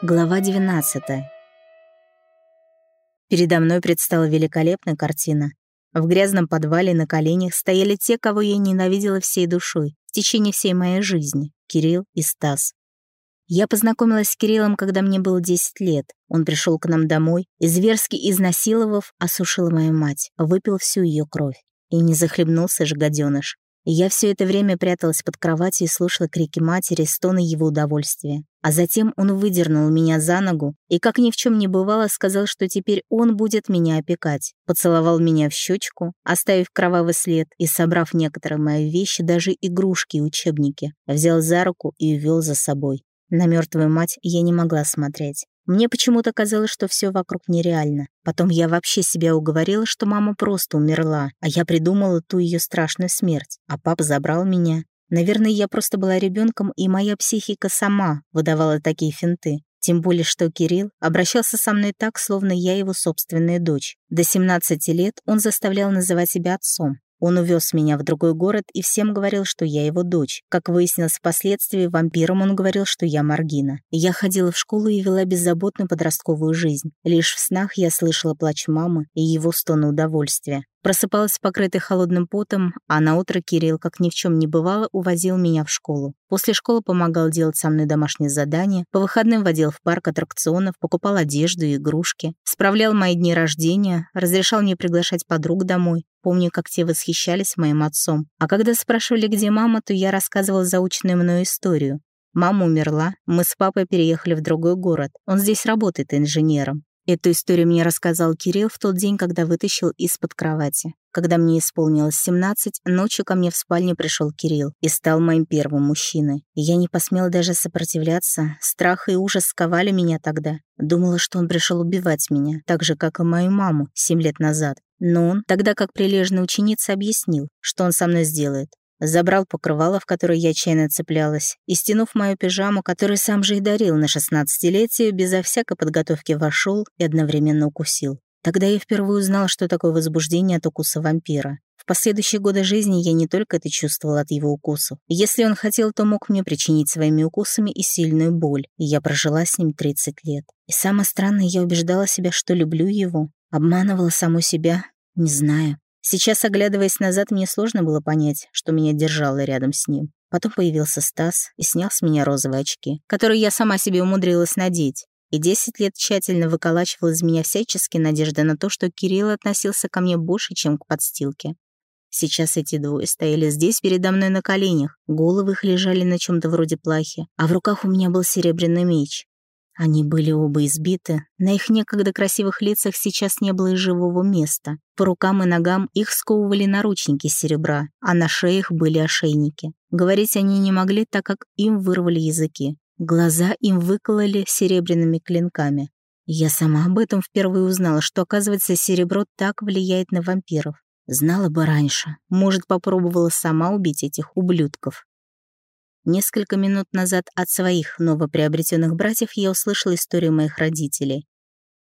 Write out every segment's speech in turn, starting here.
Глава 12. Передо мной предстала великолепная картина. В грязном подвале на коленях стояли те, кого я ненавидела всей душой в течение всей моей жизни — Кирилл и Стас. Я познакомилась с Кириллом, когда мне было 10 лет. Он пришел к нам домой и, зверски изнасиловав, осушил мою мать, выпил всю ее кровь. И не захлебнулся же гаденыш. Я все это время пряталась под кроватью и слушала крики матери, стоны его удовольствия. А затем он выдернул меня за ногу и, как ни в чем не бывало, сказал, что теперь он будет меня опекать. Поцеловал меня в щечку, оставив кровавый след и, собрав некоторые мои вещи, даже игрушки и учебники, взял за руку и увел за собой. На мертвую мать я не могла смотреть. Мне почему-то казалось, что все вокруг нереально. Потом я вообще себя уговорила, что мама просто умерла, а я придумала ту ее страшную смерть, а папа забрал меня. Наверное, я просто была ребенком, и моя психика сама выдавала такие финты. Тем более, что Кирилл обращался со мной так, словно я его собственная дочь. До 17 лет он заставлял называть себя отцом. Он увез меня в другой город и всем говорил, что я его дочь. Как выяснилось впоследствии, вампирам он говорил, что я Маргина. Я ходила в школу и вела беззаботную подростковую жизнь. Лишь в снах я слышала плач мамы и его стоны удовольствия. Просыпалась покрытой холодным потом, а на утро Кирилл, как ни в чем не бывало, увозил меня в школу. После школы помогал делать со мной домашние задания, по выходным водил в парк аттракционов, покупал одежду и игрушки, справлял мои дни рождения, разрешал мне приглашать подруг домой. Помню, как те восхищались моим отцом. А когда спрашивали, где мама, то я рассказывала заученную мною историю. Мама умерла, мы с папой переехали в другой город. Он здесь работает инженером. Эту историю мне рассказал Кирилл в тот день, когда вытащил из-под кровати. Когда мне исполнилось 17, ночью ко мне в спальню пришел Кирилл и стал моим первым мужчиной. Я не посмела даже сопротивляться. Страх и ужас сковали меня тогда. Думала, что он пришел убивать меня, так же, как и мою маму 7 лет назад. Но он, тогда как прилежная ученица, объяснил, что он со мной сделает. Забрал покрывало, в которое я отчаянно цеплялась, и, стянув мою пижаму, которую сам же и дарил на шестнадцатилетие, безо всякой подготовки вошел и одновременно укусил. Тогда я впервые узнала, что такое возбуждение от укуса вампира. В последующие годы жизни я не только это чувствовала от его укусов. Если он хотел, то мог мне причинить своими укусами и сильную боль, и я прожила с ним 30 лет. И самое странное, я убеждала себя, что люблю его, обманывала саму себя, не знаю. Сейчас, оглядываясь назад, мне сложно было понять, что меня держало рядом с ним. Потом появился Стас и снял с меня розовые очки, которые я сама себе умудрилась надеть. И 10 лет тщательно выколачивал из меня всяческие надежды на то, что Кирилл относился ко мне больше, чем к подстилке. Сейчас эти двое стояли здесь передо мной на коленях, головы их лежали на чем то вроде плахи, а в руках у меня был серебряный меч. Они были оба избиты, на их некогда красивых лицах сейчас не было и живого места. По рукам и ногам их сковывали наручники серебра, а на шеях были ошейники. Говорить они не могли, так как им вырвали языки. Глаза им выкололи серебряными клинками. Я сама об этом впервые узнала, что, оказывается, серебро так влияет на вампиров. Знала бы раньше. Может, попробовала сама убить этих ублюдков. Несколько минут назад от своих новоприобретенных братьев я услышала историю моих родителей.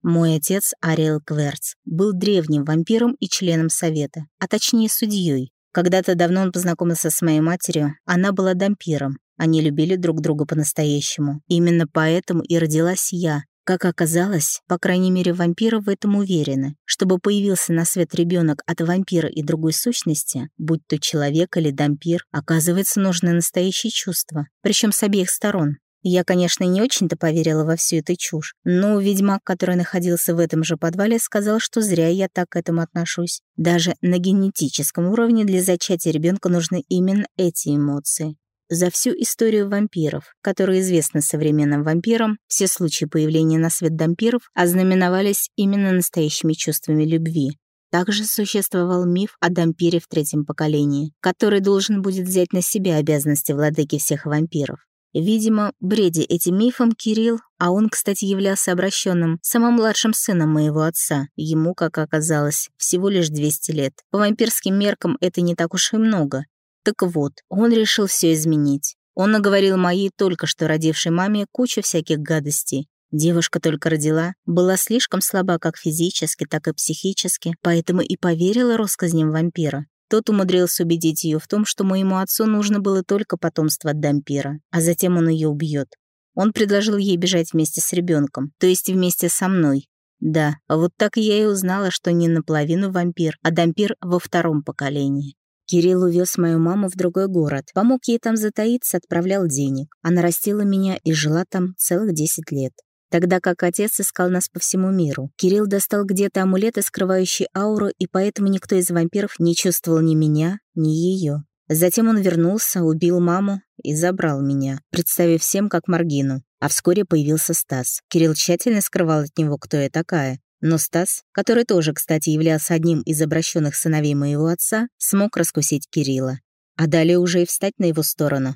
Мой отец, Ариэл Кверц, был древним вампиром и членом совета, а точнее судьей. Когда-то давно он познакомился с моей матерью, она была дампиром. Они любили друг друга по-настоящему. Именно поэтому и родилась я, как оказалось, по крайней мере, вампиры в этом уверены. Чтобы появился на свет ребенок от вампира и другой сущности, будь то человек или дампир, оказывается, нужны настоящие чувства, причем с обеих сторон. Я, конечно, не очень-то поверила во всю эту чушь, но ведьмак, который находился в этом же подвале, сказал, что зря я так к этому отношусь. Даже на генетическом уровне для зачатия ребенка нужны именно эти эмоции. За всю историю вампиров, которая известна современным вампирам, все случаи появления на свет дампиров ознаменовались именно настоящими чувствами любви. Также существовал миф о дампире в третьем поколении, который должен будет взять на себя обязанности владыки всех вампиров. Видимо, бреди этим мифом Кирилл, а он, кстати, являлся обращенным, самым младшим сыном моего отца. Ему, как оказалось, всего лишь 200 лет. По вампирским меркам это не так уж и много, так вот, он решил все изменить. Он наговорил моей только что родившей маме кучу всяких гадостей. Девушка только родила, была слишком слаба как физически, так и психически, поэтому и поверила россказням вампира. Тот умудрился убедить ее в том, что моему отцу нужно было только потомство от дампира, а затем он ее убьет. Он предложил ей бежать вместе с ребенком, то есть вместе со мной. Да, вот так я и узнала, что не наполовину вампир, а дампир во втором поколении. Кирилл увез мою маму в другой город, помог ей там затаиться, отправлял денег. Она растила меня и жила там целых 10 лет. Тогда как отец искал нас по всему миру. Кирилл достал где-то амулеты, скрывающие ауру, и поэтому никто из вампиров не чувствовал ни меня, ни ее. Затем он вернулся, убил маму и забрал меня, представив всем как Маргину. А вскоре появился Стас. Кирилл тщательно скрывал от него, кто я такая. Но Стас, который тоже, кстати, являлся одним из обращенных сыновей моего отца, смог раскусить Кирилла. А далее уже и встать на его сторону.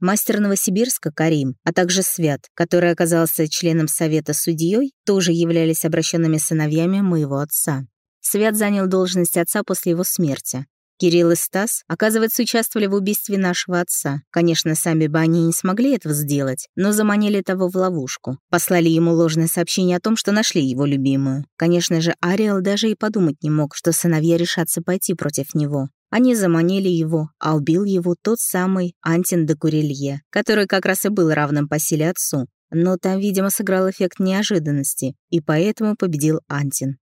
Мастер Новосибирска Карим, а также Свят, который оказался членом совета судьей, тоже являлись обращенными сыновьями моего отца. Свят занял должность отца после его смерти. Кирилл и Стас, оказывается, участвовали в убийстве нашего отца. Конечно, сами бы они не смогли этого сделать, но заманили того в ловушку. Послали ему ложное сообщение о том, что нашли его любимую. Конечно же, Ариэл даже и подумать не мог, что сыновья решатся пойти против него. Они заманили его, а убил его тот самый Антин де Курелье, который как раз и был равным по силе отцу. Но там, видимо, сыграл эффект неожиданности, и поэтому победил Антин.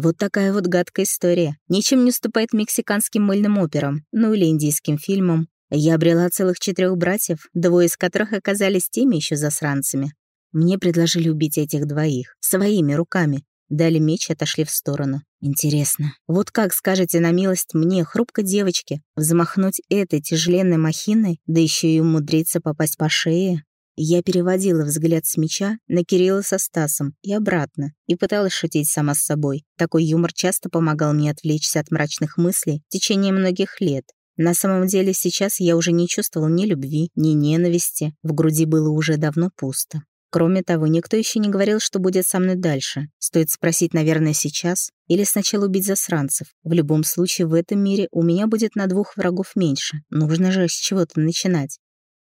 Вот такая вот гадкая история. Ничем не уступает мексиканским мыльным операм, ну или индийским фильмам. Я обрела целых четырех братьев, двое из которых оказались теми еще засранцами. Мне предложили убить этих двоих, своими руками, Дали меч и отошли в сторону. Интересно, вот как скажете на милость мне, хрупкой девочке, взмахнуть этой тяжеленной махиной, да еще и умудриться попасть по шее? Я переводила взгляд с меча на Кирилла со Стасом и обратно, и пыталась шутить сама с собой. Такой юмор часто помогал мне отвлечься от мрачных мыслей в течение многих лет. На самом деле сейчас я уже не чувствовал ни любви, ни ненависти, в груди было уже давно пусто. Кроме того, никто еще не говорил, что будет со мной дальше. Стоит спросить, наверное, сейчас или сначала убить засранцев. В любом случае, в этом мире у меня будет на двух врагов меньше. Нужно же с чего-то начинать.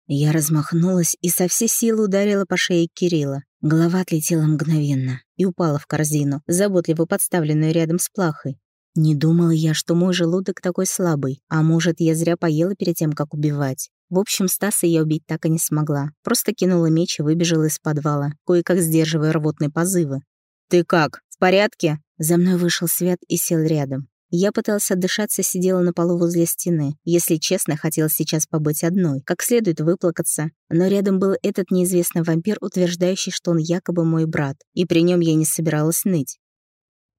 Я размахнулась и со всей силы ударила по шее Кирилла. Голова отлетела мгновенно и упала в корзину, заботливо подставленную рядом с плахой. Не думала я, что мой желудок такой слабый, а может, я зря поела перед тем, как убивать. В общем, Стаса я убить так и не смогла. Просто кинула меч и выбежала из подвала, кое-как сдерживая рвотные позывы. «Ты как, в порядке?» За мной вышел Свят и сел рядом. Я пыталась отдышаться, сидела на полу возле стены. Если честно, хотела сейчас побыть одной, как следует выплакаться. Но рядом был этот неизвестный вампир, утверждающий, что он якобы мой брат, и при нем я не собиралась ныть.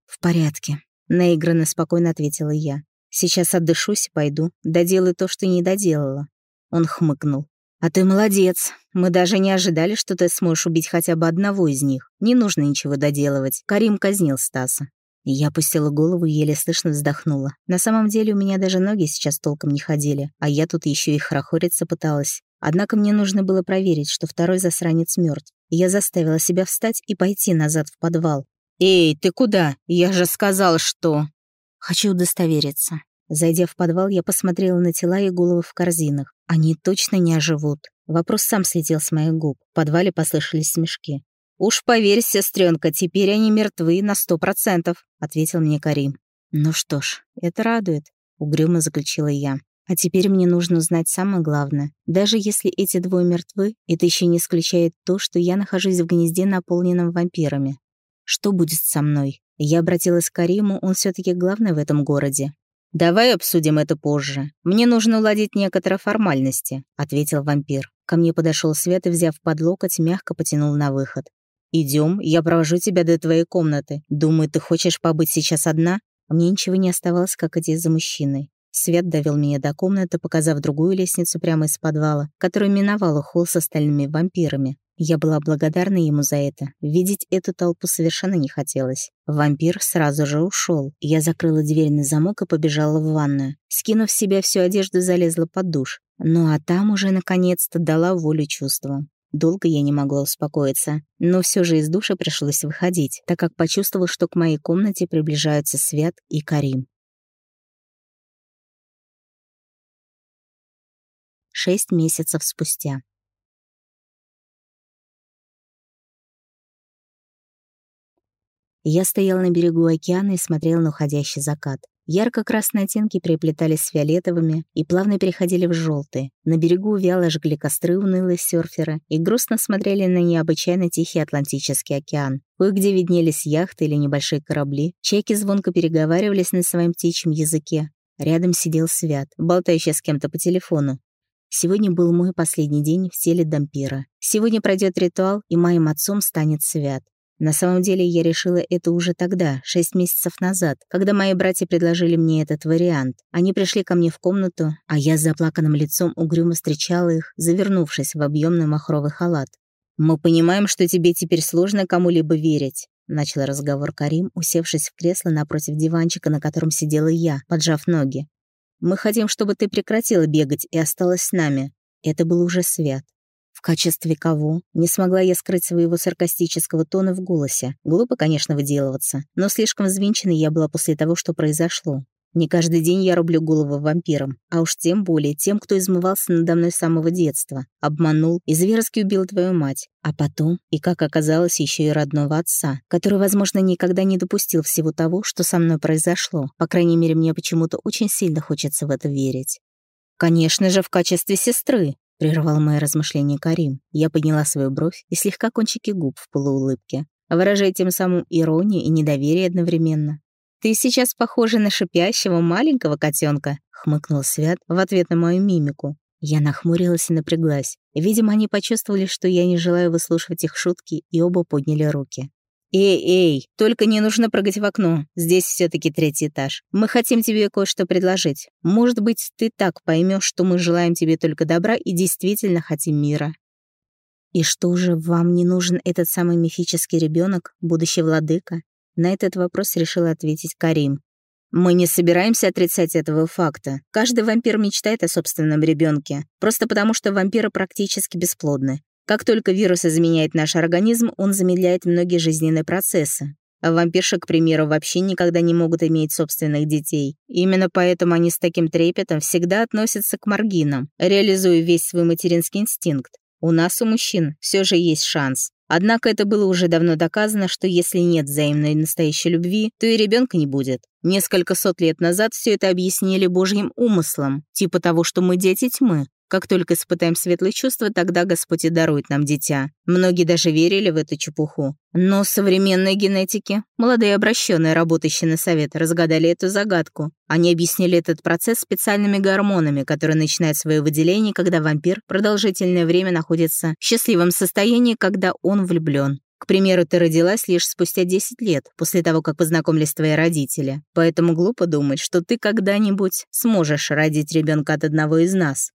«В порядке», — наигранно спокойно ответила я. «Сейчас отдышусь и пойду, доделаю то, что не доделала. Он хмыкнул. «А ты молодец. Мы даже не ожидали, что ты сможешь убить хотя бы одного из них. Не нужно ничего доделывать. Карим казнил Стаса». Я опустила голову и еле слышно вздохнула. На самом деле у меня даже ноги сейчас толком не ходили, а я тут еще и хорохориться пыталась. Однако мне нужно было проверить, что второй засранец мертв. Я заставила себя встать и пойти назад в подвал. «Эй, ты куда? Я же сказал, что...» «Хочу удостовериться». Зайдя в подвал, я посмотрела на тела и головы в корзинах. Они точно не оживут. Вопрос сам слетел с моих губ. В подвале послышались смешки. «Уж поверь, сестренка, теперь они мертвы на сто процентов», — ответил мне Карим. «Ну что ж, это радует», — угрюмо заключила я. «А теперь мне нужно узнать самое главное. Даже если эти двое мертвы, это еще не исключает то, что я нахожусь в гнезде, наполненном вампирами. Что будет со мной?» Я обратилась к Кариму, он все таки главный в этом городе. «Давай обсудим это позже. Мне нужно уладить некоторые формальности», — ответил вампир. Ко мне подошел Свет и, взяв под локоть, мягко потянул на выход. Идем, я провожу тебя до твоей комнаты. Думаю, ты хочешь побыть сейчас одна?» Мне ничего не оставалось, как идти за мужчиной. Свет довел меня до комнаты, показав другую лестницу прямо из подвала, которая миновала холл с остальными вампирами. Я была благодарна ему за это. Видеть эту толпу совершенно не хотелось. Вампир сразу же ушел. Я закрыла дверь на замок и побежала в ванную. Скинув с себя всю одежду, залезла под душ. Ну а там уже наконец-то дала волю чувствам. Долго я не могла успокоиться, но все же из душа пришлось выходить, так как почувствовал, что к моей комнате приближаются Свят и Карим. Шесть месяцев спустя. Я стоял на берегу океана и смотрел на уходящий закат. Ярко-красные оттенки переплетались с фиолетовыми и плавно переходили в желтые. На берегу вяло жгли костры унылые серферы и грустно смотрели на необычайно тихий Атлантический океан. Кое-где виднелись яхты или небольшие корабли. Чайки звонко переговаривались на своем птичьем языке. Рядом сидел Свят, болтающий с кем-то по телефону. Сегодня был мой последний день в теле Дампира. Сегодня пройдет ритуал, и моим отцом станет Свят. На самом деле я решила это уже тогда, шесть месяцев назад, когда мои братья предложили мне этот вариант. Они пришли ко мне в комнату, а я с заплаканным лицом угрюмо встречала их, завернувшись в объемный махровый халат. «Мы понимаем, что тебе теперь сложно кому-либо верить», — начал разговор Карим, усевшись в кресло напротив диванчика, на котором сидела я, поджав ноги. «Мы хотим, чтобы ты прекратила бегать и осталась с нами». Это был уже Свят. Качестве кого? Не смогла я скрыть своего саркастического тона в голосе. Глупо, конечно, выделываться, но слишком взвинченной я была после того, что произошло. Не каждый день я рублю голову вампирам, а уж тем более тем, кто измывался надо мной с самого детства, обманул и зверски убил твою мать, а потом, и как оказалось, еще и родного отца, который, возможно, никогда не допустил всего того, что со мной произошло. По крайней мере, мне почему-то очень сильно хочется в это верить. Конечно же, в качестве сестры, — прервал мои размышления Карим. Я подняла свою бровь и слегка кончики губ в полуулыбке, выражая тем самым иронию и недоверие одновременно. «Ты сейчас похожа на шипящего маленького котенка, хмыкнул Свят в ответ на мою мимику. Я нахмурилась и напряглась. Видимо, они почувствовали, что я не желаю выслушивать их шутки, и оба подняли руки. «Эй, эй, только не нужно прыгать в окно. Здесь все таки третий этаж. Мы хотим тебе кое-что предложить. Может быть, ты так поймешь, что мы желаем тебе только добра и действительно хотим мира». «И что же, вам не нужен этот самый мифический ребенок, будущий владыка?» На этот вопрос решил ответить Карим. Мы не собираемся отрицать этого факта. Каждый вампир мечтает о собственном ребенке, просто потому что вампиры практически бесплодны. Как только вирус изменяет наш организм, он замедляет многие жизненные процессы. А вампирши, к примеру, вообще никогда не могут иметь собственных детей. Именно поэтому они с таким трепетом всегда относятся к маргинам, реализуя весь свой материнский инстинкт. У нас, у мужчин, все же есть шанс. Однако это было уже давно доказано, что если нет взаимной настоящей любви, то и ребенка не будет. Несколько сот лет назад все это объяснили божьим умыслом, типа того, что мы дети тьмы, как только испытаем светлые чувства, тогда Господь и дарует нам дитя. Многие даже верили в эту чепуху. Но современные генетики, молодые обращенные, работающие на совет, разгадали эту загадку. Они объяснили этот процесс специальными гормонами, которые начинают свое выделение, когда вампир продолжительное время находится в счастливом состоянии, когда он влюблен. К примеру, ты родилась лишь спустя 10 лет после того, как познакомились твои родители. Поэтому глупо думать, что ты когда-нибудь сможешь родить ребенка от одного из нас.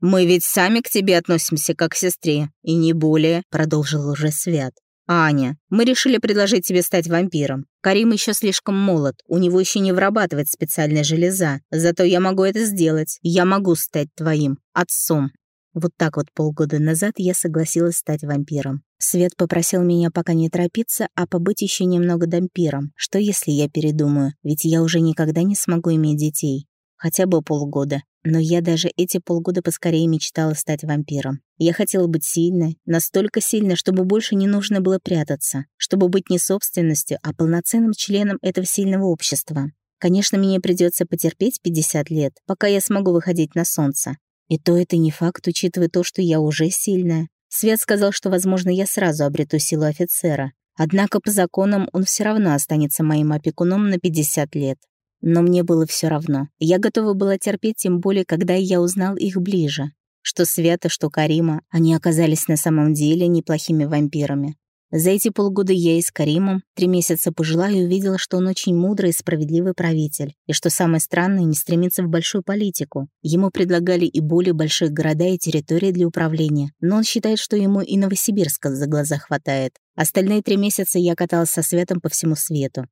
«Мы ведь сами к тебе относимся как к сестре, и не более», — продолжил уже Свят. «Аня, мы решили предложить тебе стать вампиром. Карим еще слишком молод, у него еще не вырабатывает специальная железа. Зато я могу это сделать. Я могу стать твоим отцом». Вот так вот полгода назад я согласилась стать вампиром. Свет попросил меня пока не торопиться, а побыть еще немного дампиром. Что если я передумаю? Ведь я уже никогда не смогу иметь детей. Хотя бы полгода. Но я даже эти полгода поскорее мечтала стать вампиром. Я хотела быть сильной, настолько сильной, чтобы больше не нужно было прятаться, чтобы быть не собственностью, а полноценным членом этого сильного общества. Конечно, мне придется потерпеть 50 лет, пока я смогу выходить на солнце. И то это не факт, учитывая то, что я уже сильная. Свет сказал, что, возможно, я сразу обрету силу офицера. Однако по законам он все равно останется моим опекуном на 50 лет. Но мне было все равно. Я готова была терпеть, тем более, когда я узнал их ближе. Что Света, что Карима, они оказались на самом деле неплохими вампирами. За эти полгода я и с Каримом три месяца пожила и увидела, что он очень мудрый и справедливый правитель, и что самое странное, не стремится в большую политику. Ему предлагали и более большие города и территории для управления, но он считает, что ему и Новосибирска за глаза хватает. Остальные три месяца я каталась со Светом по всему свету.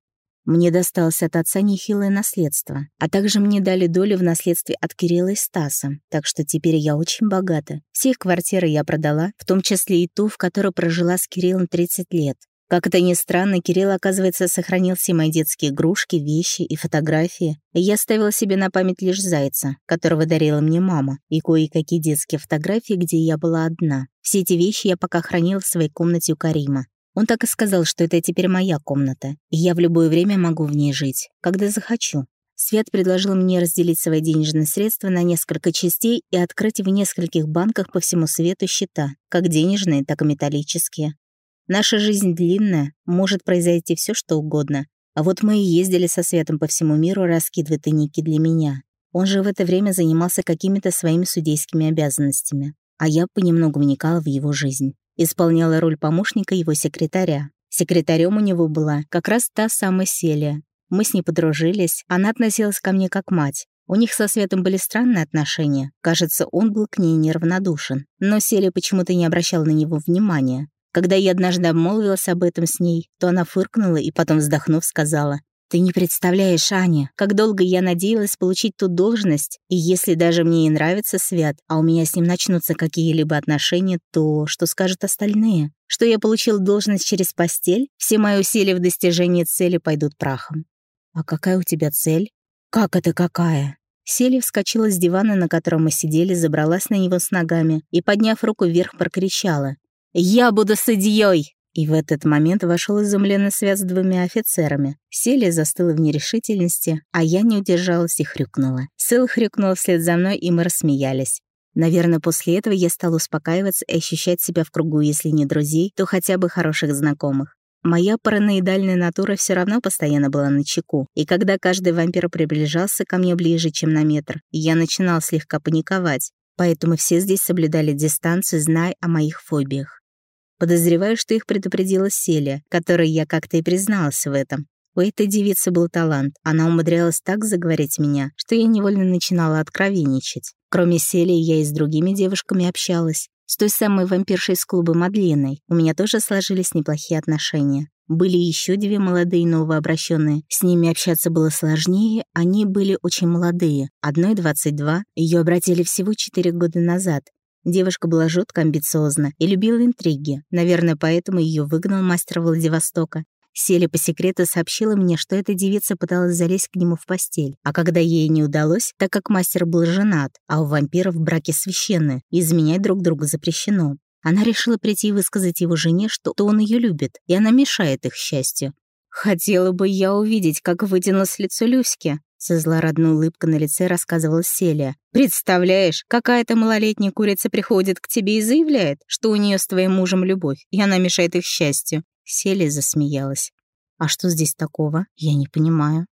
Мне досталось от отца нехилое наследство, а также мне дали долю в наследстве от Кирилла и Стаса, так что теперь я очень богата. Все их квартиры я продала, в том числе и ту, в которой прожила с Кириллом 30 лет. Как это ни странно, Кирилл, оказывается, сохранил все мои детские игрушки, вещи и фотографии. Я оставила себе на память лишь зайца, которого дарила мне мама, и кое-какие детские фотографии, где я была одна. Все эти вещи я пока хранила в своей комнате у Карима. Он так и сказал, что это теперь моя комната, и я в любое время могу в ней жить, когда захочу. Свет предложил мне разделить свои денежные средства на несколько частей и открыть в нескольких банках по всему свету счета, как денежные, так и металлические. Наша жизнь длинная, может произойти все, что угодно. А вот мы и ездили со Светом по всему миру раскидывать тайники для меня. Он же в это время занимался какими-то своими судейскими обязанностями, а я понемногу вникала в его жизнь. Исполняла роль помощника его секретаря. Секретарем у него была как раз та самая Селия, мы с ней подружились, она относилась ко мне как мать. У них со Светом были странные отношения. Кажется, он был к ней неравнодушен. Но Селия почему-то не обращала на него внимания. Когда я однажды обмолвилась об этом с ней, то она фыркнула и потом, вздохнув, сказала, «Ты не представляешь, Аня, как долго я надеялась получить ту должность, и если даже мне и нравится Свят, а у меня с ним начнутся какие-либо отношения, то что скажут остальные? Что я получил должность через постель? Все мои усилия в достижении цели пойдут прахом. «А какая у тебя цель?» «Как это какая?» Селия вскочила с дивана, на котором мы сидели, забралась на него с ногами и, подняв руку вверх, прокричала. «Я буду судьей!» И в этот момент вошел изумленный связь с двумя офицерами. Селия застыла в нерешительности, а я не удержалась и хрюкнула. Сэл хрюкнула вслед за мной, и мы рассмеялись. Наверное, после этого я стала успокаиваться и ощущать себя в кругу, если не друзей, то хотя бы хороших знакомых. Моя параноидальная натура все равно постоянно была на чеку, и когда каждый вампир приближался ко мне ближе, чем на метр, я начинал слегка паниковать, поэтому все здесь соблюдали дистанцию, зная о моих фобиях. Подозреваю, что их предупредила Селия, которой я как-то и призналась в этом. У этой девицы был талант, она умудрялась так заговорить меня, что я невольно начинала откровенничать. Кроме Селии, я и с другими девушками общалась, с той самой вампиршей из клуба Мадлиной у меня тоже сложились неплохие отношения. Были еще две молодые новообращенные. С ними общаться было сложнее, они были очень молодые. Одной 22, ее обратили всего 4 года назад. Девушка была жутко амбициозна и любила интриги. Наверное, поэтому ее выгнал мастер Владивостока. Селя по секрету сообщила мне, что эта девица пыталась залезть к нему в постель, а когда ей не удалось, так как мастер был женат, а у вампиров браки священны, изменять друг другу запрещено. Она решила прийти и высказать его жене, что он ее любит, и она мешает их счастью. «Хотела бы я увидеть, как вытянулось лицо Люськи», со злорадной улыбкой на лице рассказывала Селия. «Представляешь, какая-то малолетняя курица приходит к тебе и заявляет, что у нее с твоим мужем любовь, и она мешает их счастью. Селия засмеялась. «А что здесь такого? Я не понимаю».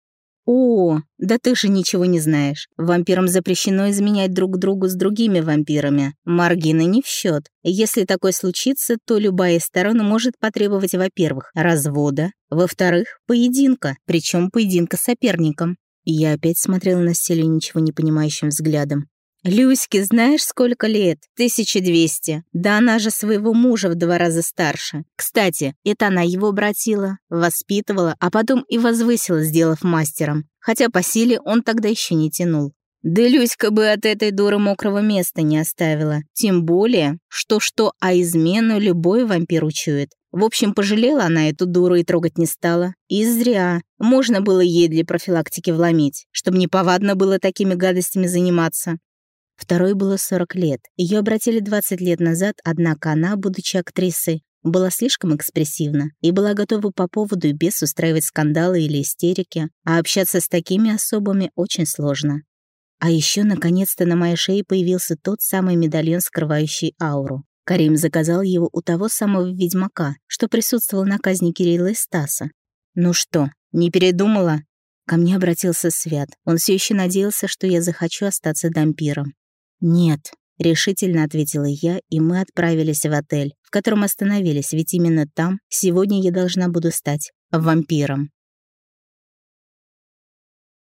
«О, да ты же ничего не знаешь. Вампирам запрещено изменять друг другу с другими вампирами. Маргины не в счет. Если такое случится, то любая из сторон может потребовать, во-первых, развода, во-вторых, поединка, причем поединка с соперником». Я опять смотрела на Селию ничего не понимающим взглядом. Люське знаешь, сколько лет? 1200. Да она же своего мужа в два раза старше. Кстати, это она его обратила, воспитывала, а потом и возвысила, сделав мастером. Хотя по силе он тогда еще не тянул. Да Люська бы от этой дуры мокрого места не оставила. Тем более, что-что, а измену любой вампир учует. В общем, пожалела она эту дуру и трогать не стала. И зря. Можно было ей для профилактики вломить, чтобы неповадно было такими гадостями заниматься. Второй было 40 лет. Ее обратили 20 лет назад, однако она, будучи актрисой, была слишком экспрессивна и была готова по поводу и без устраивать скандалы или истерики, а общаться с такими особами очень сложно. А еще наконец-то на моей шее появился тот самый медальон, скрывающий ауру. Карим заказал его у того самого ведьмака, что присутствовал на казни Кирилла и Стаса. «Ну что, не передумала?» Ко мне обратился Свят. Он все еще надеялся, что я захочу остаться дампиром. «Нет», — решительно ответила я, и мы отправились в отель, в котором остановились, ведь именно там сегодня я должна буду стать вампиром.